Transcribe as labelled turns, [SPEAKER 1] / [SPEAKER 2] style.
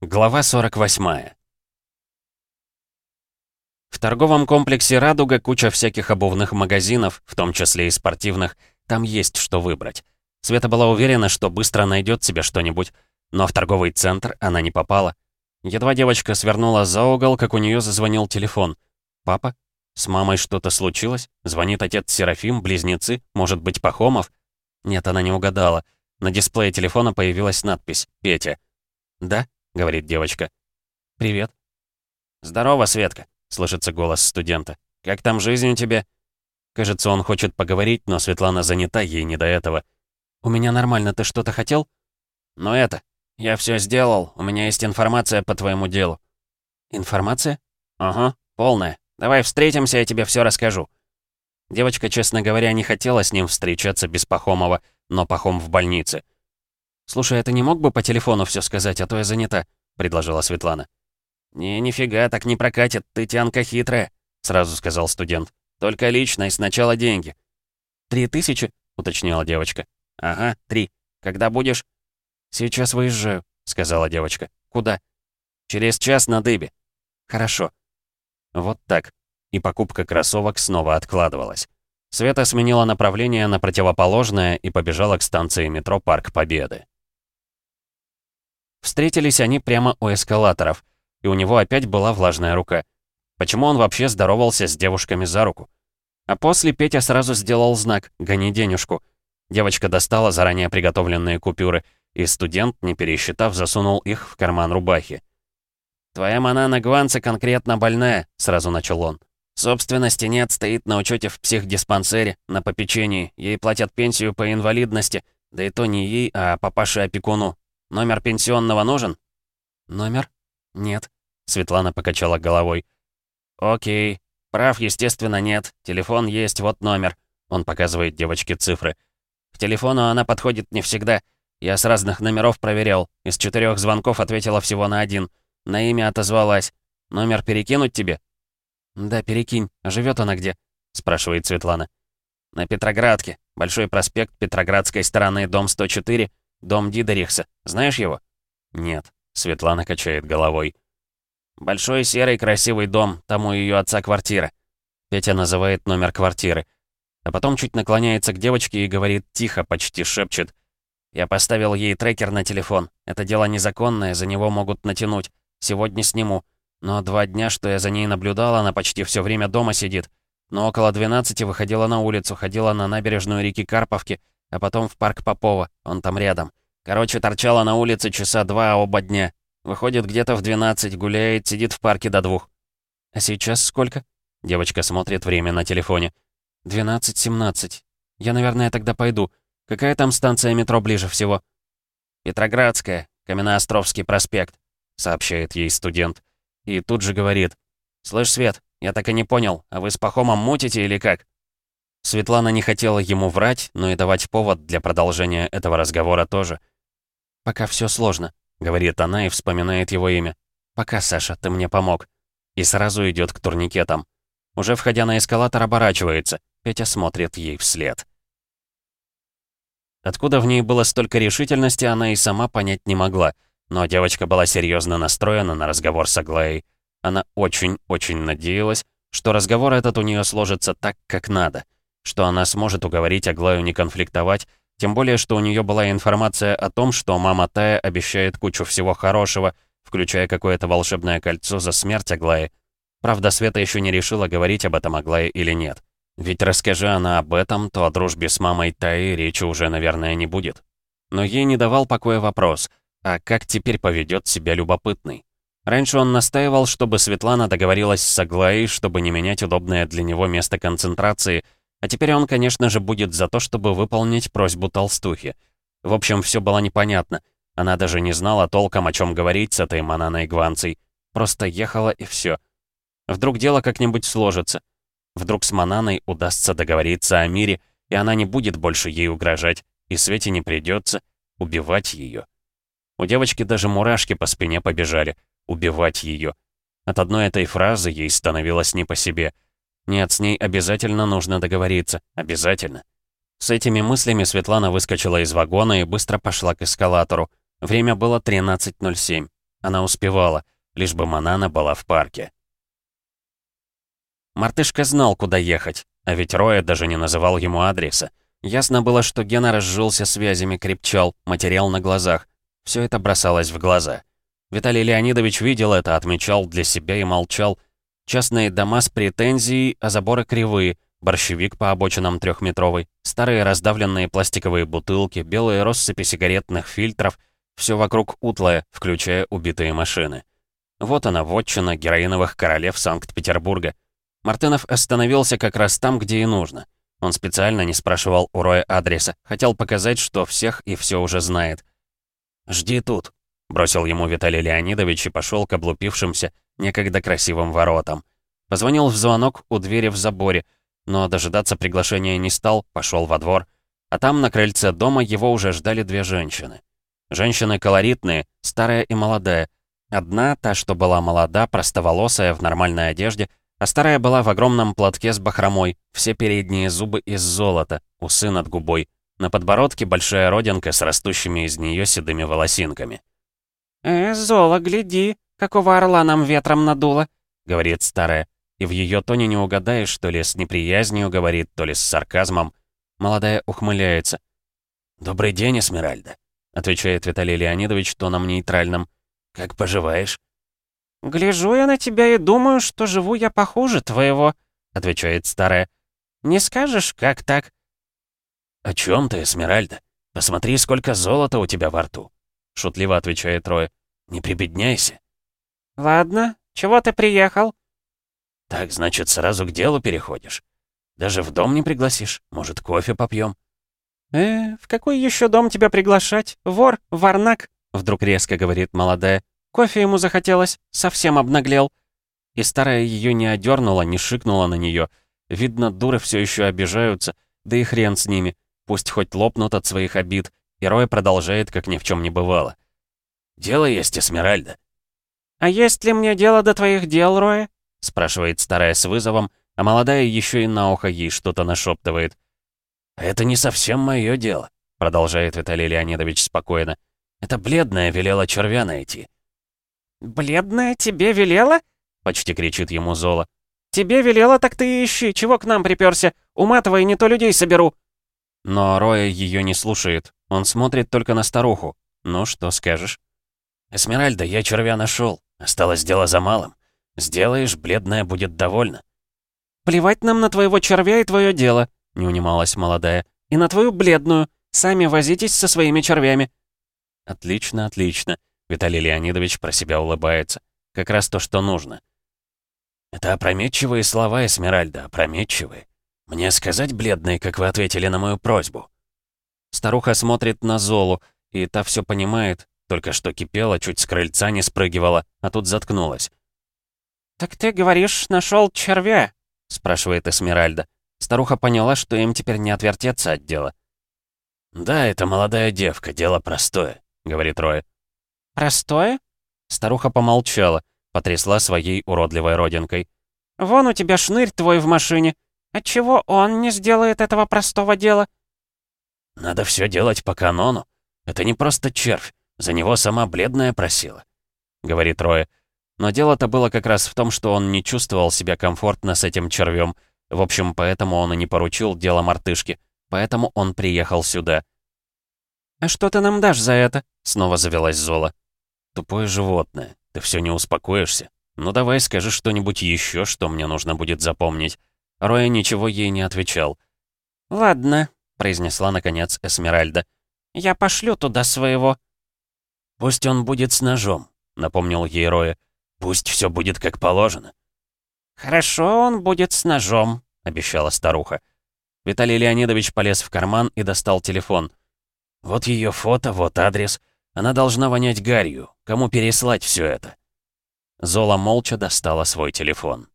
[SPEAKER 1] Глава 48. В торговом комплексе «Радуга» куча всяких обувных магазинов, в том числе и спортивных. Там есть что выбрать. Света была уверена, что быстро найдет себе что-нибудь, но в торговый центр она не попала. Едва девочка свернула за угол, как у нее зазвонил телефон. «Папа? С мамой что-то случилось? Звонит отец Серафим, близнецы, может быть, Пахомов?» Нет, она не угадала. На дисплее телефона появилась надпись «Петя». «Да?» — говорит девочка. «Привет». «Здорово, Светка», — слышится голос студента. «Как там жизнь у тебя?» Кажется, он хочет поговорить, но Светлана занята, ей не до этого. «У меня нормально, ты что-то хотел?» «Ну это, я все сделал, у меня есть информация по твоему делу». «Информация?» «Ага, полная. Давай встретимся, я тебе все расскажу». Девочка, честно говоря, не хотела с ним встречаться без Пахомова, но Пахом в больнице. «Слушай, а ты не мог бы по телефону все сказать, а то я занята?» — предложила Светлана. «Не, нифига, так не прокатит, ты тянка хитрая», — сразу сказал студент. «Только лично и сначала деньги». «Три тысячи?» — уточнила девочка. «Ага, три. Когда будешь?» «Сейчас выезжаю», — сказала девочка. «Куда?» «Через час на дыбе». «Хорошо». Вот так. И покупка кроссовок снова откладывалась. Света сменила направление на противоположное и побежала к станции метро «Парк Победы». Встретились они прямо у эскалаторов, и у него опять была влажная рука. Почему он вообще здоровался с девушками за руку? А после Петя сразу сделал знак «Гони денежку». Девочка достала заранее приготовленные купюры, и студент, не пересчитав, засунул их в карман рубахи. «Твоя манана Гванца конкретно больная», — сразу начал он. «Собственности нет, стоит на учете в психдиспансере, на попечении. Ей платят пенсию по инвалидности, да и то не ей, а папаше-опекуну. Номер пенсионного нужен?» «Номер? Нет», — Светлана покачала головой. «Окей. Прав, естественно, нет. Телефон есть, вот номер». Он показывает девочке цифры. «К телефону она подходит не всегда. Я с разных номеров проверял. Из четырех звонков ответила всего на один. На имя отозвалась. Номер перекинуть тебе?» «Да, перекинь. Живет она где?» — спрашивает Светлана. «На Петроградке. Большой проспект Петроградской стороны, дом 104. Дом Дидерихса. Знаешь его?» «Нет», — Светлана качает головой. «Большой серый красивый дом, там у ее отца квартира». Петя называет номер квартиры. А потом чуть наклоняется к девочке и говорит тихо, почти шепчет. «Я поставил ей трекер на телефон. Это дело незаконное, за него могут натянуть. Сегодня сниму. Но два дня, что я за ней наблюдал, она почти все время дома сидит. Но около 12 выходила на улицу, ходила на набережную реки Карповки, а потом в парк Попова, он там рядом. Короче, торчала на улице часа два оба дня. Выходит где-то в 12, гуляет, сидит в парке до двух. А сейчас сколько? Девочка смотрит время на телефоне. 12-17. Я, наверное, тогда пойду. Какая там станция метро ближе всего? Петроградская, Каменноостровский проспект, сообщает ей студент. И тут же говорит. «Слышь, Свет, я так и не понял, а вы с Пахомом мутите или как?» Светлана не хотела ему врать, но и давать повод для продолжения этого разговора тоже. «Пока все сложно», — говорит она и вспоминает его имя. «Пока, Саша, ты мне помог». И сразу идет к турникетам. Уже входя на эскалатор, оборачивается. Петя смотрит ей вслед. Откуда в ней было столько решительности, она и сама понять не могла. Но девочка была серьезно настроена на разговор с Аглаей. Она очень-очень надеялась, что разговор этот у нее сложится так, как надо — что она сможет уговорить Аглаю не конфликтовать, тем более, что у нее была информация о том, что мама Тая обещает кучу всего хорошего, включая какое-то волшебное кольцо за смерть Аглаи. Правда, Света еще не решила, говорить об этом Аглае или нет. Ведь расскажи она об этом, то о дружбе с мамой Таи речи уже, наверное, не будет. Но ей не давал покоя вопрос, а как теперь поведет себя любопытный? Раньше он настаивал, чтобы Светлана договорилась с Аглаей, чтобы не менять удобное для него место концентрации — а теперь он, конечно же, будет за то, чтобы выполнить просьбу толстухи. В общем, все было непонятно. Она даже не знала толком, о чем говорить с этой Мананой Гванцей. Просто ехала и все. Вдруг дело как-нибудь сложится. Вдруг с Мананой удастся договориться о мире, и она не будет больше ей угрожать, и Свете не придется убивать ее. У девочки даже мурашки по спине побежали. Убивать ее. От одной этой фразы ей становилось не по себе — нет, с ней обязательно нужно договориться. Обязательно. С этими мыслями Светлана выскочила из вагона и быстро пошла к эскалатору. Время было 13.07. Она успевала, лишь бы Манана была в парке. Мартышка знал, куда ехать, а ведь Роя даже не называл ему адреса. Ясно было, что Гена разжился связями, крепчал, материал на глазах. Все это бросалось в глаза. Виталий Леонидович видел это, отмечал для себя и молчал. Частные дома с претензией, а заборы кривые, борщевик по обочинам трехметровый, старые раздавленные пластиковые бутылки, белые россыпи сигаретных фильтров, все вокруг утлое, включая убитые машины. Вот она, вотчина героиновых королев Санкт-Петербурга. Мартынов остановился как раз там, где и нужно. Он специально не спрашивал у Роя адреса, хотел показать, что всех и все уже знает. «Жди тут», Бросил ему Виталий Леонидович и пошел к облупившимся, некогда красивым воротам. Позвонил в звонок у двери в заборе, но дожидаться приглашения не стал, пошел во двор. А там, на крыльце дома, его уже ждали две женщины. Женщины колоритные, старая и молодая. Одна, та, что была молода, простоволосая, в нормальной одежде, а старая была в огромном платке с бахромой, все передние зубы из золота, усы над губой. На подбородке большая родинка с растущими из нее седыми волосинками.
[SPEAKER 2] «Э, Зола, гляди, какого орла нам ветром надуло», —
[SPEAKER 1] говорит старая. И в ее тоне не угадаешь, то ли с неприязнью говорит, то ли с сарказмом. Молодая ухмыляется. «Добрый день, Эсмеральда», — отвечает Виталий Леонидович тоном нейтральным. «Как поживаешь?»
[SPEAKER 2] «Гляжу я на тебя и думаю, что живу я похуже твоего», — отвечает старая. «Не скажешь, как так?»
[SPEAKER 1] «О чем ты, Эсмеральда? Посмотри, сколько золота у тебя во рту шутливо отвечает Трой. «Не прибедняйся».
[SPEAKER 2] «Ладно, чего ты приехал?»
[SPEAKER 1] «Так, значит, сразу к делу переходишь. Даже в дом не пригласишь? Может, кофе попьем?
[SPEAKER 2] «Э, в какой еще дом тебя приглашать? Вор, варнак?» Вдруг резко говорит молодая. «Кофе ему захотелось, совсем обнаглел».
[SPEAKER 1] И старая ее не одернула, не шикнула на нее. Видно, дуры все еще обижаются, да и хрен с ними. Пусть хоть лопнут от своих обид, и Рой продолжает, как ни в чем не бывало. «Дело есть, Эсмеральда».
[SPEAKER 2] «А есть ли мне дело до твоих дел, Роя?»
[SPEAKER 1] спрашивает старая с вызовом, а молодая еще и на ухо ей что-то нашептывает. «Это не совсем мое дело», — продолжает Виталий Леонидович спокойно. «Это бледная велела червя найти».
[SPEAKER 2] «Бледная тебе велела?» — почти кричит ему Зола. «Тебе велела, так ты ищи. Чего к нам приперся? Уматывай, не то людей соберу».
[SPEAKER 1] Но Роя ее не слушает. Он смотрит только на старуху. Ну, что скажешь? «Эсмеральда, я червя нашел. Осталось дело за малым. Сделаешь, бледная будет довольна».
[SPEAKER 2] «Плевать нам на твоего червя и твое дело», — не унималась молодая. «И на твою бледную. Сами возитесь со своими червями».
[SPEAKER 1] «Отлично, отлично», — Виталий Леонидович про себя улыбается. «Как раз то, что нужно». «Это опрометчивые слова, Эсмеральда, опрометчивые. Мне сказать, бледной, как вы ответили на мою просьбу?» Старуха смотрит на Золу, и та все понимает, только что кипела, чуть с крыльца не спрыгивала, а тут заткнулась.
[SPEAKER 2] «Так ты говоришь, нашел червя?» — спрашивает
[SPEAKER 1] Эсмеральда. Старуха поняла, что им теперь не отвертеться от дела. «Да, это молодая девка, дело простое», — говорит Роя.
[SPEAKER 2] «Простое?»
[SPEAKER 1] Старуха помолчала, потрясла своей уродливой родинкой.
[SPEAKER 2] «Вон у тебя шнырь твой в машине. Отчего он не сделает этого простого дела?»
[SPEAKER 1] «Надо все делать по канону. Это не просто червь, за него сама бледная просила», — говорит Роя. Но дело-то было как раз в том, что он не чувствовал себя комфортно с этим червем. В общем, поэтому он и не поручил дело мартышки. Поэтому он приехал сюда.
[SPEAKER 2] «А что ты нам дашь за это?»
[SPEAKER 1] — снова завелась Зола. «Тупое животное. Ты все не успокоишься. Ну давай скажи что-нибудь еще, что мне нужно будет запомнить». Роя ничего ей не отвечал.
[SPEAKER 2] «Ладно», произнесла наконец Эсмеральда. «Я пошлю туда своего».
[SPEAKER 1] «Пусть он будет с ножом», — напомнил ей Роя. «Пусть все будет как положено».
[SPEAKER 2] «Хорошо, он будет с ножом», —
[SPEAKER 1] обещала старуха. Виталий Леонидович полез в карман и достал телефон. «Вот ее фото, вот адрес. Она должна вонять гарью. Кому переслать все это?» Зола молча достала свой телефон.